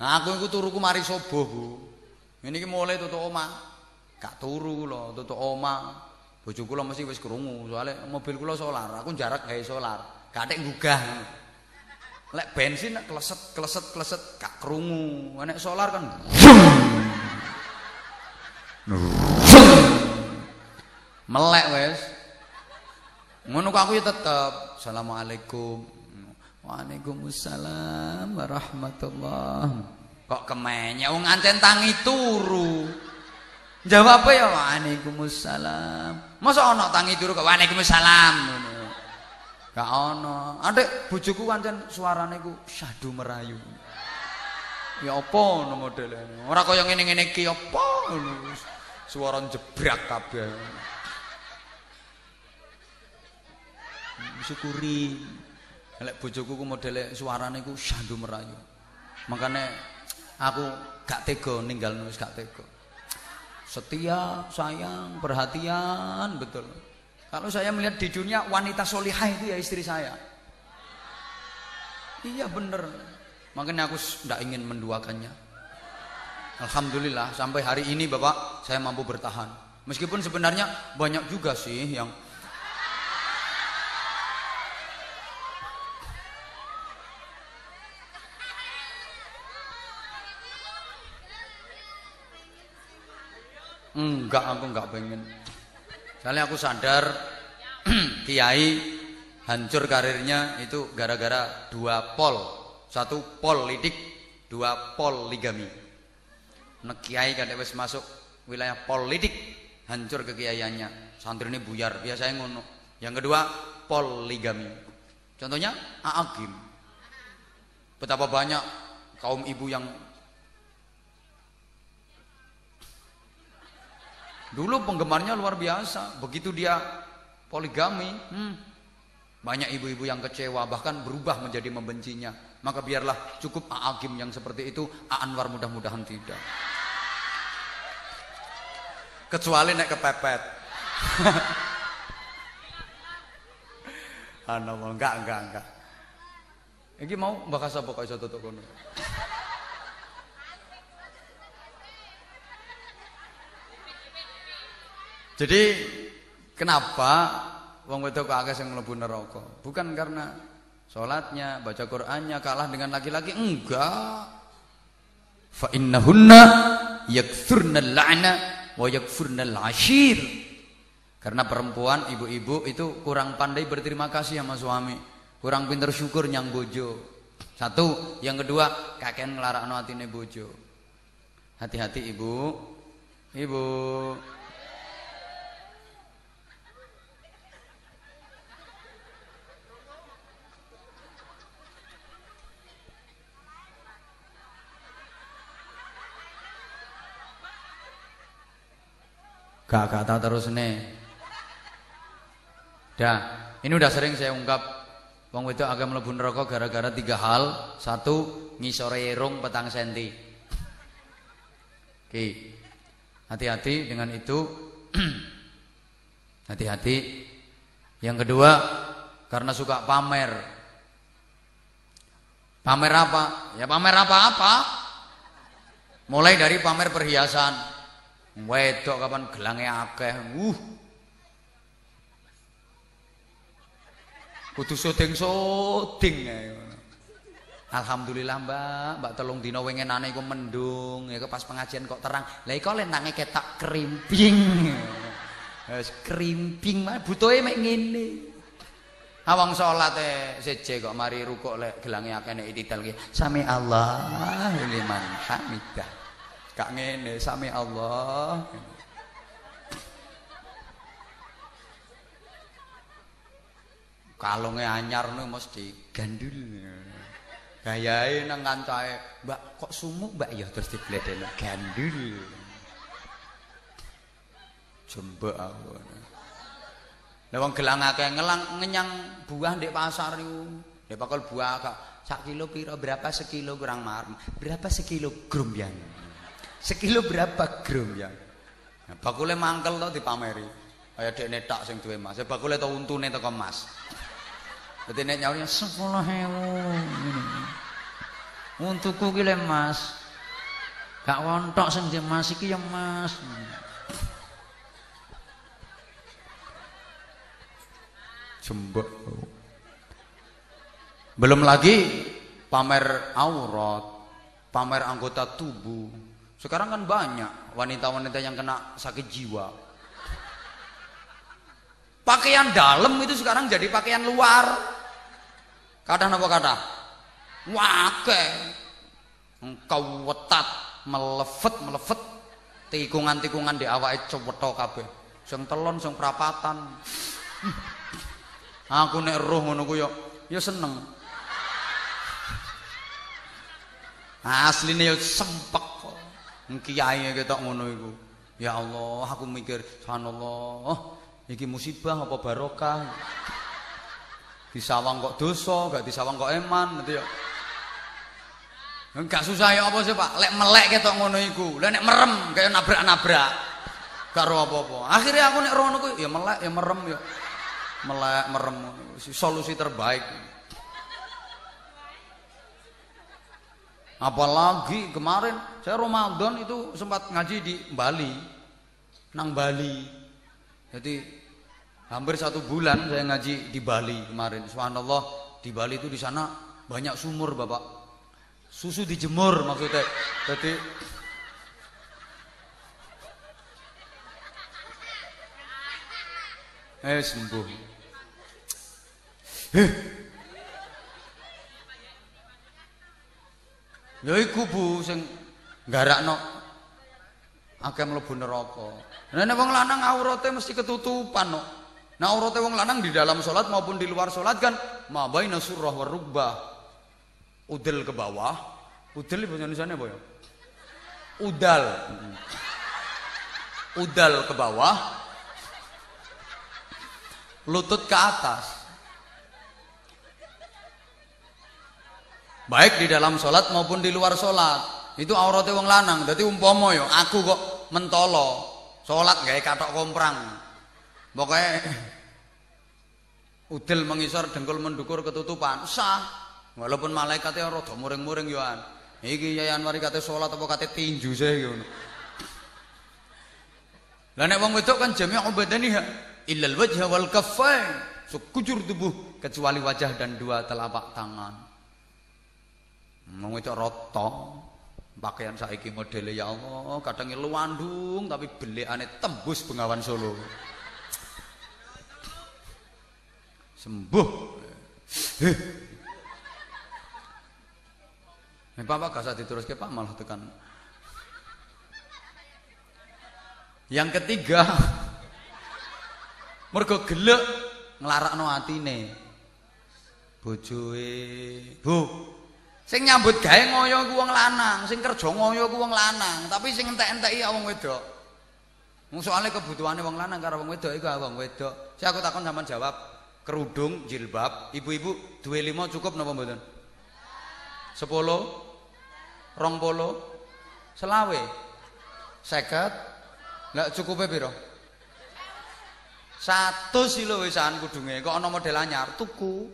Nah, aku iku turuku mari subuh, Bu. Ini iki mulai tutuk omah. Gak turu kula, tutuk omah. Bojo kula mesti wis krungu, soalnya mobil kula solar, aku jarak gawe solar. Gak tek gugah. Lek bensin nek kleset kleset kleset gak krungu. Nek solar kan melek wis. Ngono aku ya tetep Assalamualaikum. Waalaikumsalam warahmatullah. Kok kemenye wong ancen tangi turu. Jawab ya Waalaikumsalam. Masa ana tangi turu kok Waalaikumsalam ngono. Gak ana. Adik bojoku pancen suarane ku syahdu merayu. Ya apa ngono modelane. Ora kaya ngene-ngene iki apa ngono. Suara jebrak kabeh. Syukuri. Lek bojoku ku modele suarane ku syahdu merayu. Makanya aku gak tega ninggal wis gak tega. Setia, sayang, perhatian betul. Kalau saya melihat di dunia wanita solihah itu ya istri saya. Iya bener. Makanya aku tidak ingin menduakannya. Alhamdulillah sampai hari ini Bapak saya mampu bertahan. Meskipun sebenarnya banyak juga sih yang Enggak, aku enggak pengen. Soalnya aku sadar kiai hancur karirnya itu gara-gara dua pol. Satu pol lidik, dua pol ligami. Nek kiai kadek wis masuk wilayah politik hancur kekiaiannya. Santri ini buyar, biasanya ngono. Yang kedua, poligami. Contohnya Aagim. Betapa banyak kaum ibu yang Dulu penggemarnya luar biasa. Begitu dia poligami, hmm, banyak ibu-ibu yang kecewa, bahkan berubah menjadi membencinya. Maka biarlah cukup Aagim yang seperti itu, A Anwar mudah-mudahan tidak. Kecuali naik kepepet. Ana enggak enggak enggak. Iki mau bakas apa kok iso tutuk kono. Jadi kenapa wong wedok kok akeh sing mlebu neraka? Bukan karena salatnya, baca Qur'annya kalah dengan laki-laki, enggak. Fa innahunna yakfurnal la'na wa yakfurnal ashir. Karena perempuan, ibu-ibu itu kurang pandai berterima kasih sama suami, kurang pinter syukur nyang bojo. Satu, yang kedua, kakek ngelarakno atine bojo. Hati-hati ibu. Ibu. Gak gak tahu terus nih. Dah, ini udah sering saya ungkap. Wong itu agak mlebu neraka gara-gara tiga hal. Satu, ngisore irung petang senti. Oke. Hati-hati dengan itu. Hati-hati. Yang kedua, karena suka pamer. Pamer apa? Ya pamer apa-apa. Mulai dari pamer perhiasan. Wedok kapan gelange akeh. Uh. Kudu syuting-syuting Alhamdulillah Mbak, Mbak tolong dina wengenane iku mendung, ya pas pengajian kok terang. Lah iku lentange ketak krimping. Wis krimping mah butuhe mek ngene. Awang salate seje kok mari rukuk lek gelange akeh nek itidal ki. Sami Allah liman hamidah. Kak ngene sami Allah. Kalunge anyar nu mesti gandul. Gayae nang kancae, "Mbak, kok sumuk, Mbak?" Ya terus dibledeni gandul. Jembek aku. Lah wong gelang akeh ngelang ngenyang buah ndek pasar iku. Ndek bakal buah kak sak kilo piro berapa sekilo kurang marem. Berapa sekilo grum yang. Sekilo berapa gram ya? Nah, bakule mangkel to dipameri. Kaya dekne tak sing duwe Mas. Bakule to untune teko Mas. Dadi nek nyauri 10000 ngene. Untukku ki Mas. Gak wontok sing Mas iki ya Mas. Jembek. Belum lagi pamer aurat, pamer anggota tubuh. Sekarang kan banyak wanita-wanita yang kena sakit jiwa. Pakaian dalam itu sekarang jadi pakaian luar. Kata apa kata? Wake. Engkau wetat, melefet, melefet. Tikungan-tikungan di awake cewetho kabeh. Sing telon, sing prapatan. Aku nek roh ngono ku ya ya seneng. Asline sempek Kiai ketok ngono iku. Ya Allah, aku mikir, subhanallah, iki musibah apa barokah? Disawang kok dosa, gak disawang kok eman gitu ya. Enggak susah ya apa sih Pak? Lek melek ketok ngono iku. Lah nek merem kayak nabrak-nabrak. Gak roh apa-apa. Akhirnya aku nek roh ngono ya melek ya merem ya. Melek merem solusi terbaik. Apalagi kemarin saya Ramadan itu sempat ngaji di Bali. Nang Bali. Jadi hampir satu bulan saya ngaji di Bali kemarin. Subhanallah di Bali itu di sana banyak sumur Bapak susu dijemur maksudnya jadi eh sembuh eh ya iku bu sing garakno akeh mlebu neraka. Nah nek wong lanang aurate mesti ketutupan no nah aurate wong lanang di dalam salat maupun di luar salat kan ma baina surah wa udel ke bawah. Udel bahasa Indonesia apa ya? Udal udal ke bawah. Lutut ke atas baik di dalam sholat maupun di luar sholat itu auratnya wong lanang jadi umpomo yo aku kok mentolo sholat gak katok komprang pokoknya udel mengisor dengkul mendukur ketutupan sah Walaupun malaikatnya rada muring-muring yo an. Iki yayan mari kate salat apa kate tinju saya ngono. Lah nek wong wedok kan jami'u badaniha illal wajha wal kaffain. Sekujur tubuh kecuali wajah dan dua telapak tangan. Wong wedok rata pakaian saiki modele ya Allah kadang luandung tapi belikane tembus Bengawan Solo. Sembuh. Eh. Nek Bapak gak usah diteruske Pak malah tekan. Yang ketiga, mergo gelek nglarakno atine. Bojoe, Bu. Sing nyambut gawe ngoyo ku wong lanang, sing kerja ngoyo ku wong lanang, tapi sing entek-enteki ya wong wedok. Wong soalnya kebutuhane wong lanang karo wong wedok iku wong wedok. Saya aku takon sampean jawab, kerudung, jilbab, ibu-ibu duwe limo cukup napa mboten? Sepuluh rong polo selawe seket nggak cukup piro satu silo wisan kudunge kok ana model anyar tuku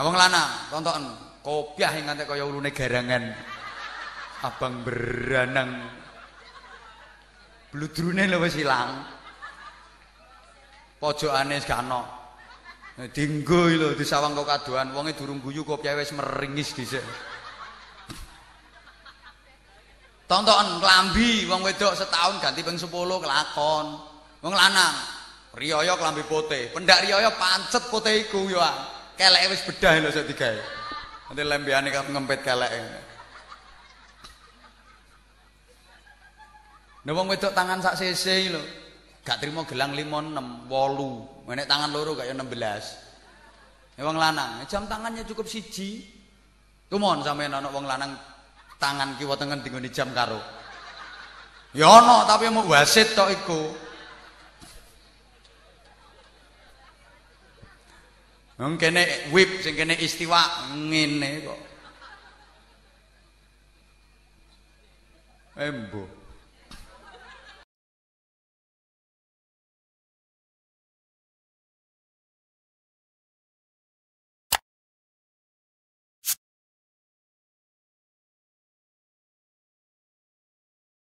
nah wong lanang tonton kopiah yang ngantek kaya ulune garangan. Abang beranang. Bludrune lho wis ilang. Pojokane gak ana dinggo lho disawang kok kadoan. Wonge durung guyu kopiah wis meringis dhisik. Tonton klambi. Wong wedok setahun ganti ping 10 kelakon. Wong lanang riyaya klambi putih. Pendak riyaya pancet putih iku yo. Keleke wis bedah lho sak digawe. Nanti lembeane kan ngempet keleke. Nek wong wedok tangan sak cc lho. Gak trimo gelang 5 6 8. Nek tangan loro gak yo 16. Nek wong lanang jam tangannya cukup siji. Tumon sampeyan ana wong lanang tangan kiwa tengen dinggone jam karo. Ya ana tapi mau wasit tok iku. Wong kene whip sing kene istiwa ngene kok. Embo.